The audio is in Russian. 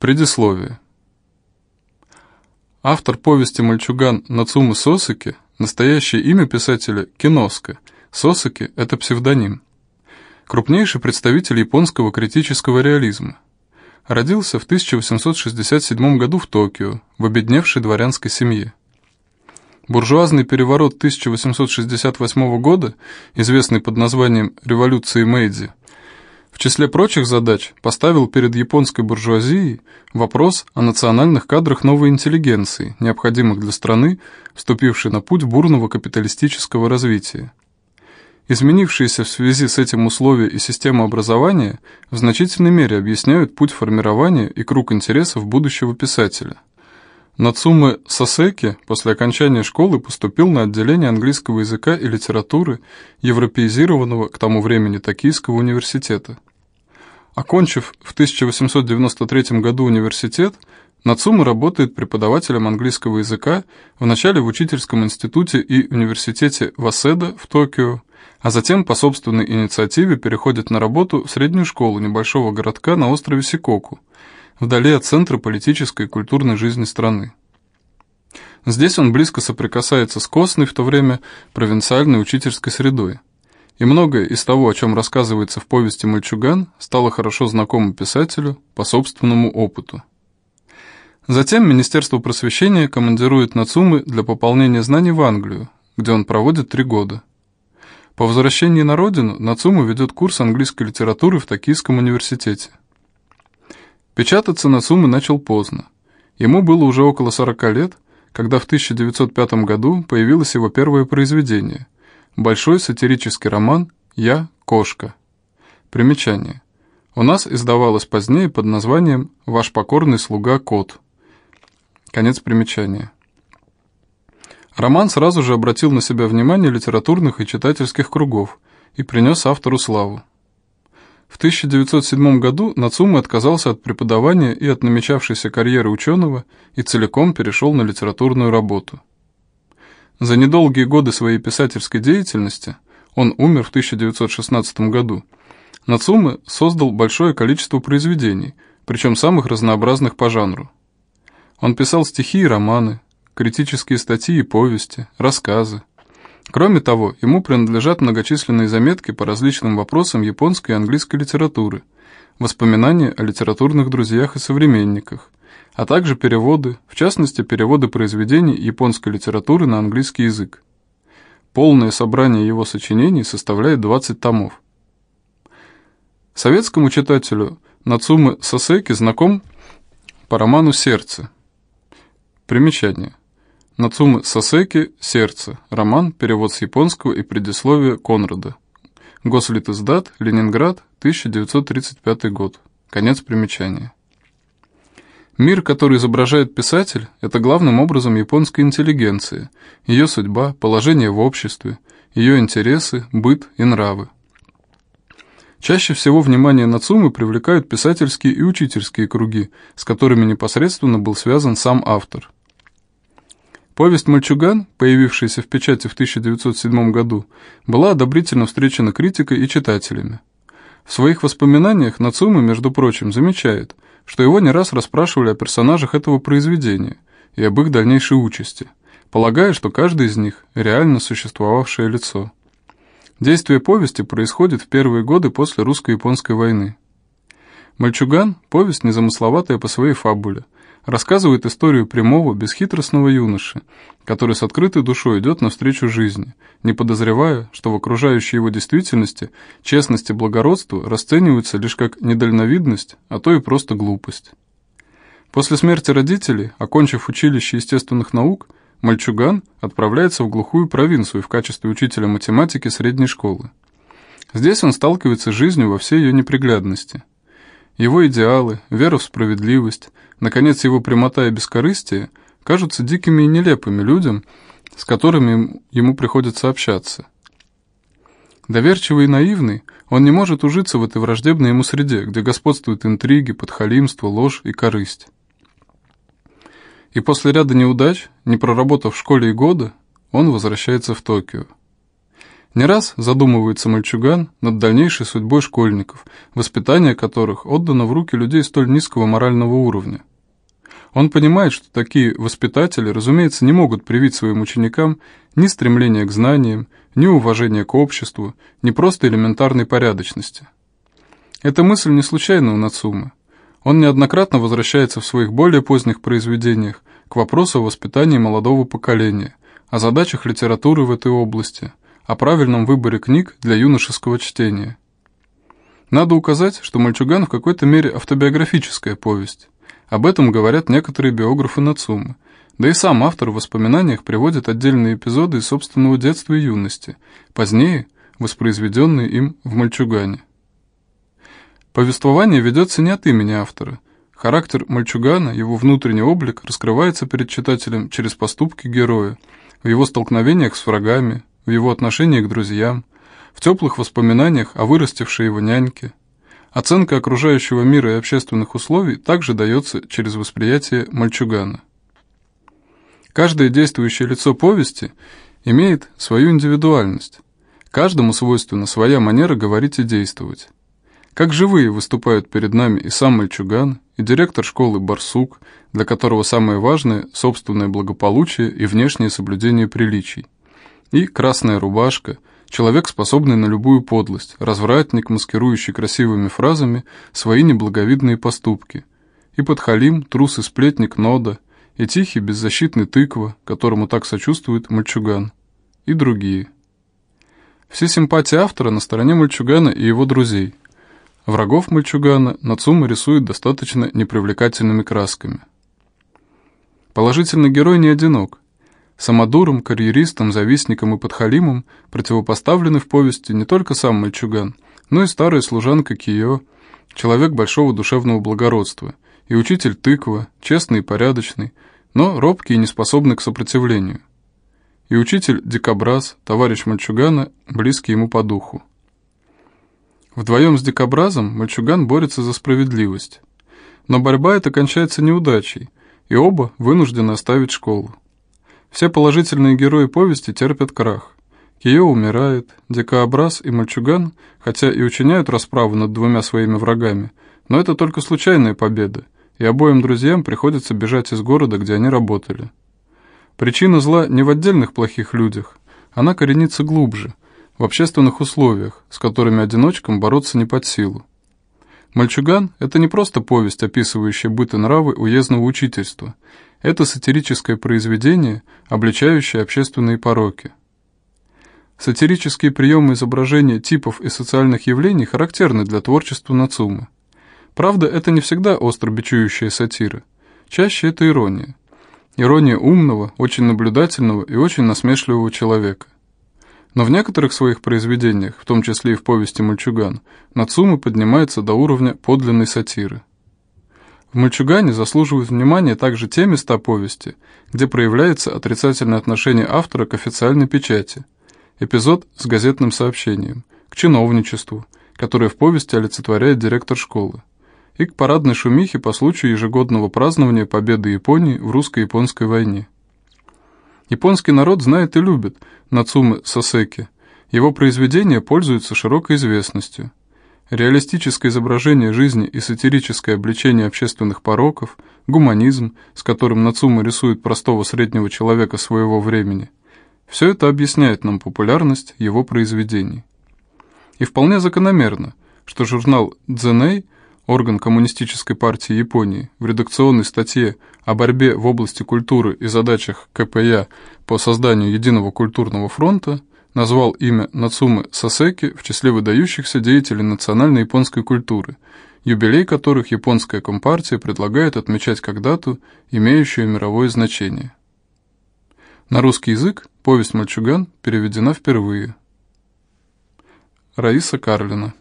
Предисловие. Автор повести «Мальчуган» Нацумы Сосаки, настоящее имя писателя Киноска. Сосаки – это псевдоним. Крупнейший представитель японского критического реализма. Родился в 1867 году в Токио, в обедневшей дворянской семье. Буржуазный переворот 1868 года, известный под названием «Революции Мэйдзи», числе прочих задач поставил перед японской буржуазией вопрос о национальных кадрах новой интеллигенции, необходимых для страны, вступившей на путь бурного капиталистического развития. Изменившиеся в связи с этим условия и система образования в значительной мере объясняют путь формирования и круг интересов будущего писателя. Нацумэ Сасеки после окончания школы поступил на отделение английского языка и литературы европеизированного к тому времени Токийского университета. Окончив в 1893 году университет, Нацума работает преподавателем английского языка вначале в учительском институте и университете Васеда в Токио, а затем по собственной инициативе переходит на работу в среднюю школу небольшого городка на острове Сикоку, вдали от центра политической и культурной жизни страны. Здесь он близко соприкасается с костной в то время провинциальной учительской средой. И многое из того, о чем рассказывается в повести «Мальчуган», стало хорошо знакомо писателю по собственному опыту. Затем Министерство просвещения командирует Нацумы для пополнения знаний в Англию, где он проводит три года. По возвращении на родину Нацума ведет курс английской литературы в Токийском университете. Печататься Нацумы начал поздно. Ему было уже около 40 лет, когда в 1905 году появилось его первое произведение – большой сатирический роман «Я – кошка». Примечание. У нас издавалось позднее под названием «Ваш покорный слуга Кот». Конец примечания. Роман сразу же обратил на себя внимание литературных и читательских кругов и принес автору славу. В 1907 году Нацума отказался от преподавания и от намечавшейся карьеры ученого и целиком перешел на литературную работу. За недолгие годы своей писательской деятельности, он умер в 1916 году, Нацума создал большое количество произведений, причем самых разнообразных по жанру. Он писал стихи и романы, критические статьи и повести, рассказы. Кроме того, ему принадлежат многочисленные заметки по различным вопросам японской и английской литературы, воспоминания о литературных друзьях и современниках, а также переводы, в частности, переводы произведений японской литературы на английский язык. Полное собрание его сочинений составляет 20 томов. Советскому читателю Нацумы Сосеки знаком по роману «Сердце». Примечание. Нацумы Сасеки «Сердце». Роман, перевод с японского и предисловие Конрада. Гослитиздат, Ленинград, 1935 год. Конец примечания. Мир, который изображает писатель, это главным образом японская интеллигенция, ее судьба, положение в обществе, ее интересы, быт и нравы. Чаще всего внимание Нацумы привлекают писательские и учительские круги, с которыми непосредственно был связан сам автор – Повесть «Мальчуган», появившаяся в печати в 1907 году, была одобрительно встречена критикой и читателями. В своих воспоминаниях Нацума, между прочим, замечает, что его не раз расспрашивали о персонажах этого произведения и об их дальнейшей участи, полагая, что каждый из них – реально существовавшее лицо. Действие повести происходит в первые годы после русско-японской войны. «Мальчуган» – повесть незамысловатая по своей фабуле – рассказывает историю прямого, бесхитростного юноши, который с открытой душой идет навстречу жизни, не подозревая, что в окружающей его действительности честность и благородство расцениваются лишь как недальновидность, а то и просто глупость. После смерти родителей, окончив училище естественных наук, мальчуган отправляется в глухую провинцию в качестве учителя математики средней школы. Здесь он сталкивается с жизнью во всей ее неприглядности – его идеалы, вера в справедливость, наконец, его прямота и бескорыстие кажутся дикими и нелепыми людям, с которыми ему приходится общаться. Доверчивый и наивный, он не может ужиться в этой враждебной ему среде, где господствуют интриги, подхалимство, ложь и корысть. И после ряда неудач, не проработав в школе и года, он возвращается в Токио. Не раз задумывается мальчуган над дальнейшей судьбой школьников, воспитание которых отдано в руки людей столь низкого морального уровня. Он понимает, что такие воспитатели, разумеется, не могут привить своим ученикам ни стремления к знаниям, ни уважения к обществу, ни просто элементарной порядочности. Эта мысль не случайна у Нацумы. Он неоднократно возвращается в своих более поздних произведениях к вопросу о воспитании молодого поколения, о задачах литературы в этой области, о правильном выборе книг для юношеского чтения. Надо указать, что «Мальчуган» в какой-то мере автобиографическая повесть. Об этом говорят некоторые биографы Нацумы. Да и сам автор в воспоминаниях приводит отдельные эпизоды из собственного детства и юности, позднее воспроизведенные им в «Мальчугане». Повествование ведется не от имени автора. Характер мальчугана, его внутренний облик раскрывается перед читателем через поступки героя, в его столкновениях с врагами, в его отношении к друзьям, в теплых воспоминаниях о вырастившей его няньке. Оценка окружающего мира и общественных условий также дается через восприятие мальчугана. Каждое действующее лицо повести имеет свою индивидуальность. Каждому свойственна своя манера говорить и действовать. Как живые выступают перед нами и сам мальчуган, и директор школы Барсук, для которого самое важное – собственное благополучие и внешнее соблюдение приличий и красная рубашка, человек, способный на любую подлость, развратник, маскирующий красивыми фразами свои неблаговидные поступки, и подхалим, трус и сплетник Нода, и тихий беззащитный тыква, которому так сочувствует мальчуган, и другие. Все симпатии автора на стороне мальчугана и его друзей. Врагов мальчугана Нацума рисует достаточно непривлекательными красками. Положительный герой не одинок. Самодуром, карьеристом, завистником и подхалимом противопоставлены в повести не только сам мальчуган, но и старая служанка Кио, человек большого душевного благородства, и учитель тыква, честный и порядочный, но робкий и неспособный к сопротивлению. И учитель Дикобраз, товарищ мальчугана, близкий ему по духу. Вдвоем с Дикобразом мальчуган борется за справедливость. Но борьба эта кончается неудачей, и оба вынуждены оставить школу. Все положительные герои повести терпят крах. Кио умирает, Дикообраз и Мальчуган, хотя и учиняют расправу над двумя своими врагами, но это только случайная победа, и обоим друзьям приходится бежать из города, где они работали. Причина зла не в отдельных плохих людях, она коренится глубже, в общественных условиях, с которыми одиночкам бороться не под силу. «Мальчуган» — это не просто повесть, описывающая быт и нравы уездного учительства – это сатирическое произведение, обличающее общественные пороки. Сатирические приемы изображения типов и социальных явлений характерны для творчества Нацумы. Правда, это не всегда остро бичующая сатира. Чаще это ирония. Ирония умного, очень наблюдательного и очень насмешливого человека. Но в некоторых своих произведениях, в том числе и в повести «Мальчуган», Нацума поднимается до уровня подлинной сатиры. В «Мальчугане» заслуживают внимания также те места повести, где проявляется отрицательное отношение автора к официальной печати. Эпизод с газетным сообщением, к чиновничеству, которое в повести олицетворяет директор школы, и к парадной шумихе по случаю ежегодного празднования победы Японии в русско-японской войне. Японский народ знает и любит Нацумы Сосеки. Его произведения пользуются широкой известностью – Реалистическое изображение жизни и сатирическое обличение общественных пороков, гуманизм, с которым Нацума рисует простого среднего человека своего времени, все это объясняет нам популярность его произведений. И вполне закономерно, что журнал «Дзеней», орган Коммунистической партии Японии, в редакционной статье о борьбе в области культуры и задачах КПЯ по созданию единого культурного фронта назвал имя Нацумы Сасеки в числе выдающихся деятелей национальной японской культуры, юбилей которых японская компартия предлагает отмечать как дату, имеющую мировое значение. На русский язык повесть «Мальчуган» переведена впервые. Раиса Карлина